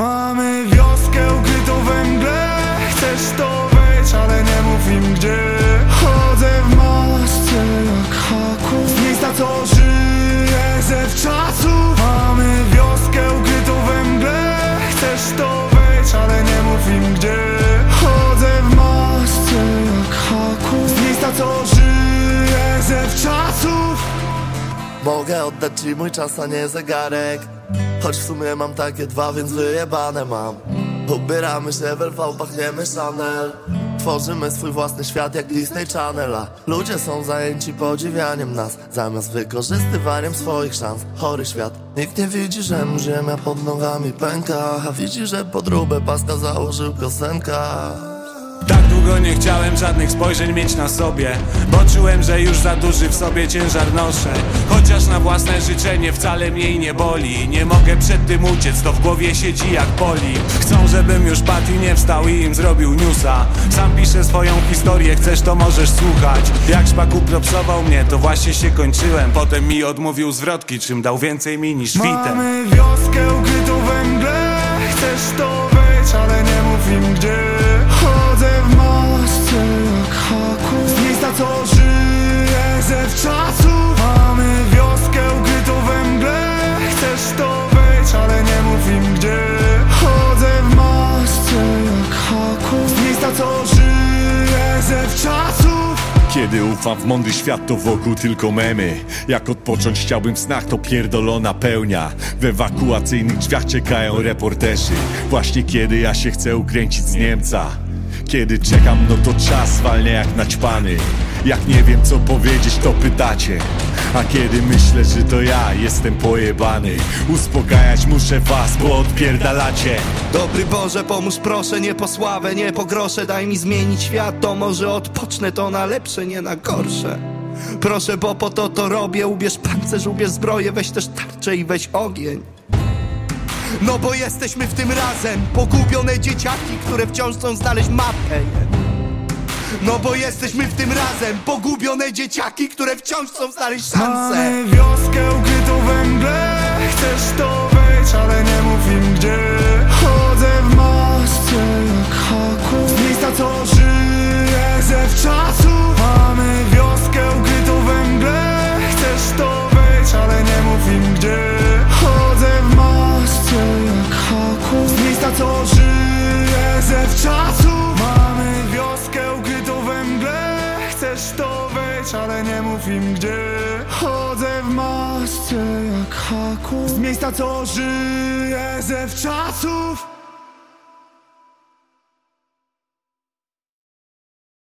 Mamy wioskę ukrytą we mgle. Chcesz to wejdź, ale nie mów im gdzie. Chodzę w masce jak haku Z miejsca co żyje ze wczasów Mamy wioskę ukrytą we mgle. Chcesz to wejdź, ale nie mów im gdzie. Chodzę w masce jak haku Z miejsca co żyje ze wczasów. Mogę oddać ci mój czas, a nie zegarek Choć w sumie mam takie dwa, więc wyjebane mam. Ubieramy się w LV, pachniemy Chanel. Tworzymy swój własny świat jak Disney Channel A ludzie są zajęci podziwianiem nas Zamiast wykorzystywaniem swoich szans. Chory świat. Nikt nie widzi, że mu ziemia pod nogami pęka A widzi, że podróbę paska założył piosenka Tak długo nie chciałem żadnych spojrzeń mieć na sobie Bo czułem, że już za duży w sobie ciężar noszę. Chociaż na własne życzenie wcale mniej nie boli Nie mogę przed tym uciec, to w głowie siedzi jak poli. Chcą, żebym już padł i nie wstał i im zrobił newsa. Sam piszę swoją historię, chcesz to możesz słuchać. Jak szpaku propsował mnie, to właśnie się kończyłem. Potem mi odmówił zwrotki, czym dał więcej mi niż witem Mamy wioskę ukrytą we mgle Co żyje ze wczasów. Kiedy ufam w mądry świat, to wokół tylko memy. Jak odpocząć chciałbym w snach, to pierdolona pełnia. W ewakuacyjnych drzwiach czekają reporterzy. Właśnie kiedy ja się chcę ukręcić z Niemca. Kiedy czekam, no to czas zwalnia jak naćpany Jak nie wiem co powiedzieć, to pytacie A kiedy myślę, że to ja jestem pojebany Uspokajać muszę was, bo odpierdalacie. Dobry Boże, pomóż proszę, nie po sławę, nie po grosze. Daj mi zmienić świat, to może odpocznę to na lepsze, nie na gorsze. Proszę, bo po to to robię. Ubierz pancerz, ubierz zbroję, weź też tarczę i weź ogień. No bo jesteśmy w tym razem. Pogubione dzieciaki, które wciąż chcą znaleźć mapę No bo jesteśmy w tym razem. Pogubione dzieciaki, które wciąż chcą znaleźć szansę Mamy wioskę ukrytą we Chcesz to wejdź, ale nie wejdź, ale nie mów im gdzie. Chodzę w masce jak haku. Z miejsca co żyje ze wczasów